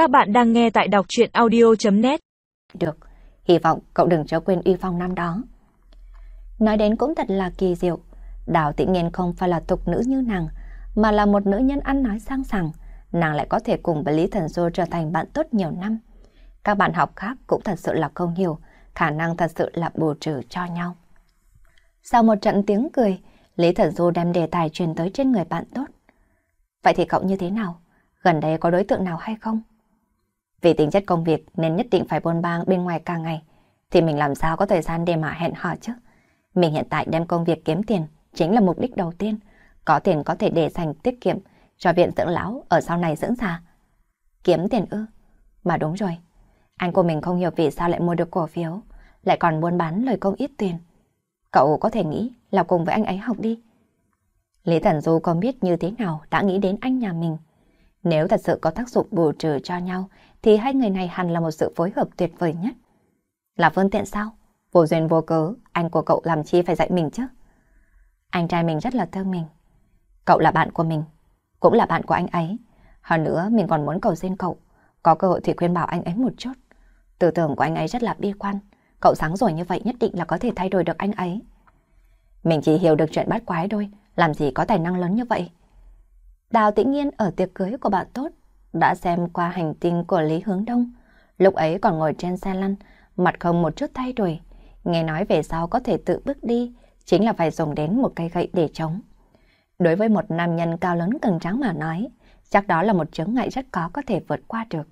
Các bạn đang nghe tại đọc chuyện audio.net Được, hy vọng cậu đừng cho quên uy phong năm đó. Nói đến cũng thật là kỳ diệu. Đào tĩnh nghiên không phải là tục nữ như nàng, mà là một nữ nhân ăn nói sang sàng. Nàng lại có thể cùng với Lý Thần Du trở thành bạn tốt nhiều năm. Các bạn học khác cũng thật sự là không hiểu, khả năng thật sự là bù trừ cho nhau. Sau một trận tiếng cười, Lý Thần Du đem đề tài truyền tới trên người bạn tốt. Vậy thì cậu như thế nào? Gần đây có đối tượng nào hay không? Vì tính chất công việc nên nhất định phải buôn bang bên ngoài cả ngày, thì mình làm sao có thời gian để mà hẹn hò chứ? Mình hiện tại đem công việc kiếm tiền chính là mục đích đầu tiên. Có tiền có thể để dành tiết kiệm cho viện dưỡng lão ở sau này dưỡng già. Kiếm tiền ư? Mà đúng rồi. Anh của mình không hiểu vì sao lại mua được cổ phiếu, lại còn buôn bán lời công ít tiền. Cậu có thể nghĩ là cùng với anh ấy học đi. Lý Thần Du không biết như thế nào đã nghĩ đến anh nhà mình. Nếu thật sự có tác dụng bù trừ cho nhau, thì hai người này hẳn là một sự phối hợp tuyệt vời nhất. Là phương tiện sao? Vô duyên vô cớ, anh của cậu làm chi phải dạy mình chứ? Anh trai mình rất là thương mình. Cậu là bạn của mình, cũng là bạn của anh ấy. Hơn nữa, mình còn muốn cầu xin cậu, có cơ hội thì khuyên bảo anh ấy một chút. Tư tưởng của anh ấy rất là bi quan. Cậu sáng rồi như vậy nhất định là có thể thay đổi được anh ấy. Mình chỉ hiểu được chuyện bát quái thôi, làm gì có tài năng lớn như vậy. Đào Tĩnh Nhiên ở tiệc cưới của bạn tốt đã xem qua hành tinh của Lý Hướng Đông. Lúc ấy còn ngồi trên xe lăn, mặt không một chút thay đổi. Nghe nói về sau có thể tự bước đi, chính là phải dùng đến một cây gậy để chống. Đối với một nam nhân cao lớn cường trắng mà nói, chắc đó là một chướng ngại rất khó có thể vượt qua được.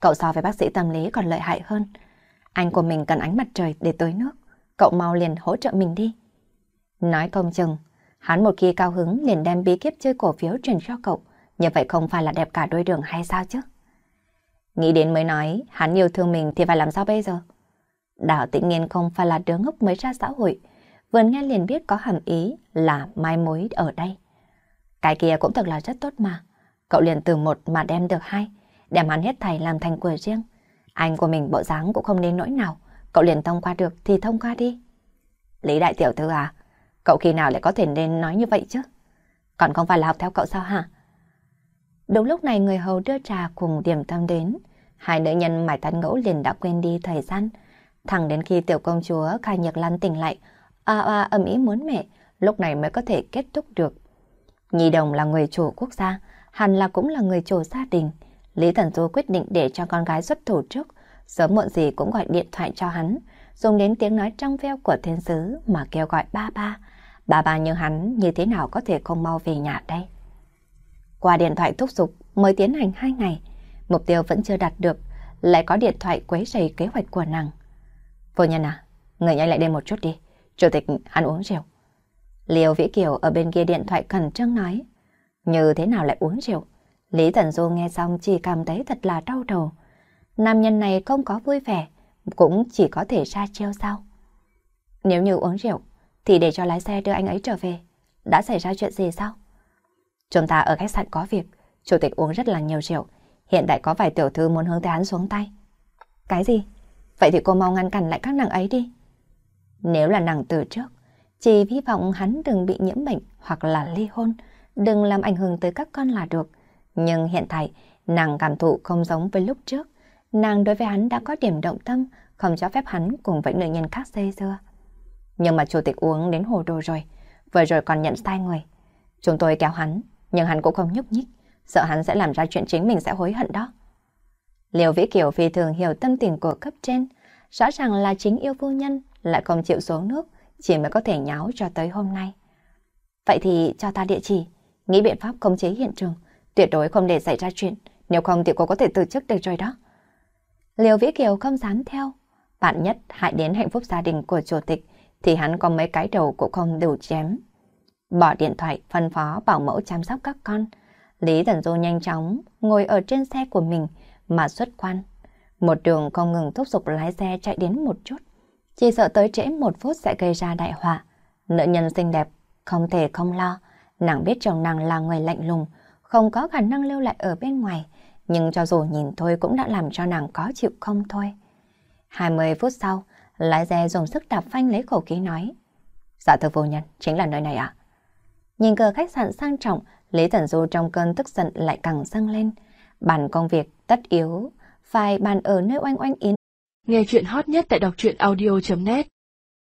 Cậu so với bác sĩ tâm lý còn lợi hại hơn. Anh của mình cần ánh mặt trời để tưới nước. Cậu mau liền hỗ trợ mình đi. Nói công chừng, hắn một khi cao hứng liền đem bí kíp chơi cổ phiếu truyền cho cậu. Như vậy không phải là đẹp cả đôi đường hay sao chứ? Nghĩ đến mới nói, hắn yêu thương mình thì phải làm sao bây giờ? Đào tĩnh nghiên không phải là đứa ngốc mới ra xã hội. Vừa nghe liền biết có hàm ý là mai mối ở đây. Cái kia cũng thật là rất tốt mà. Cậu liền từ một mà đem được hai, đem hắn hết thầy làm thành của riêng. Anh của mình bộ dáng cũng không đến nỗi nào, cậu liền thông qua được thì thông qua đi. Lý đại tiểu thư à, cậu khi nào lại có thể nên nói như vậy chứ? Còn không phải là học theo cậu sao hả? Đúng lúc này người hầu đưa trà cùng điểm tâm đến. Hai nữ nhân mải tán ngẫu liền đã quên đi thời gian. Thẳng đến khi tiểu công chúa Khai Nhật Lan tỉnh lại, a a âm ý muốn mẹ, lúc này mới có thể kết thúc được. Nhi Đồng là người chủ quốc gia, hẳn là cũng là người chủ gia đình. Lý Thần Du quyết định để cho con gái xuất thủ trước, sớm muộn gì cũng gọi điện thoại cho hắn, dùng đến tiếng nói trong veo của thiên sứ mà kêu gọi ba ba. Ba ba như hắn như thế nào có thể không mau về nhà đây? Qua điện thoại thúc giục mới tiến hành hai ngày, mục tiêu vẫn chưa đạt được, lại có điện thoại quấy rầy kế hoạch của nàng. Vô nhân à, người nhanh lại đây một chút đi, chủ tịch hắn uống rượu. Liêu Vĩ Kiều ở bên kia điện thoại khẩn trương nói, như thế nào lại uống rượu? Lý Thần Du nghe xong chỉ cảm thấy thật là đau đầu. Nam nhân này không có vui vẻ, cũng chỉ có thể ra treo sao. Nếu như uống rượu, thì để cho lái xe đưa anh ấy trở về. Đã xảy ra chuyện gì sao? Chúng ta ở khách sạn có việc, chủ tịch uống rất là nhiều rượu. Hiện tại có vài tiểu thư muốn hướng tới hắn xuống tay. Cái gì? Vậy thì cô mau ngăn cản lại các nàng ấy đi. Nếu là nàng từ trước, chỉ hy vọng hắn đừng bị nhiễm bệnh hoặc là ly hôn, đừng làm ảnh hưởng tới các con là được. Nhưng hiện tại, nàng cảm thụ không giống với lúc trước. Nàng đối với hắn đã có điểm động tâm, không cho phép hắn cùng với nữ nhân khác dây dưa. Nhưng mà chủ tịch uống đến hồ đồ rồi, vừa rồi còn nhận sai người. Chúng tôi kéo hắn, nhưng hắn cũng không nhúc nhích, sợ hắn sẽ làm ra chuyện chính mình sẽ hối hận đó. Liều Vĩ Kiều phi thường hiểu tâm tình của cấp trên, rõ ràng là chính yêu phu nhân lại không chịu xuống nước, chỉ mới có thể nháo cho tới hôm nay. Vậy thì cho ta địa chỉ, nghĩ biện pháp khống chế hiện trường, tuyệt đối không để xảy ra chuyện, nếu không thì cô có thể từ chức được rồi đó. Liều Vĩ Kiều không dám theo, bạn nhất hại đến hạnh phúc gia đình của chủ tịch thì hắn có mấy cái đầu cũng không đủ chém. Bỏ điện thoại phân phó bảo mẫu chăm sóc các con. Lý Thần Du nhanh chóng ngồi ở trên xe của mình mà xuất quan. Một đường không ngừng thúc giục lái xe chạy đến một chút. Chỉ sợ tới trễ một phút sẽ gây ra đại họa. Nữ nhân xinh đẹp, không thể không lo. Nàng biết chồng nàng là người lạnh lùng, không có khả năng lưu lại ở bên ngoài. Nhưng cho dù nhìn thôi cũng đã làm cho nàng có chịu không thôi. 20 phút sau, lái xe dùng sức đạp phanh lấy khẩu khí nói. Dạ thưa vô nhân, chính là nơi này ạ. Nhìn cửa khách sạn sang trọng, Lý Thần Du trong cơn tức giận lại càng dâng lên. Bàn công việc tất yếu, phải bàn ở nơi oanh oanh yến. Nghe chuyện hot nhất tại đọc truyện audio.net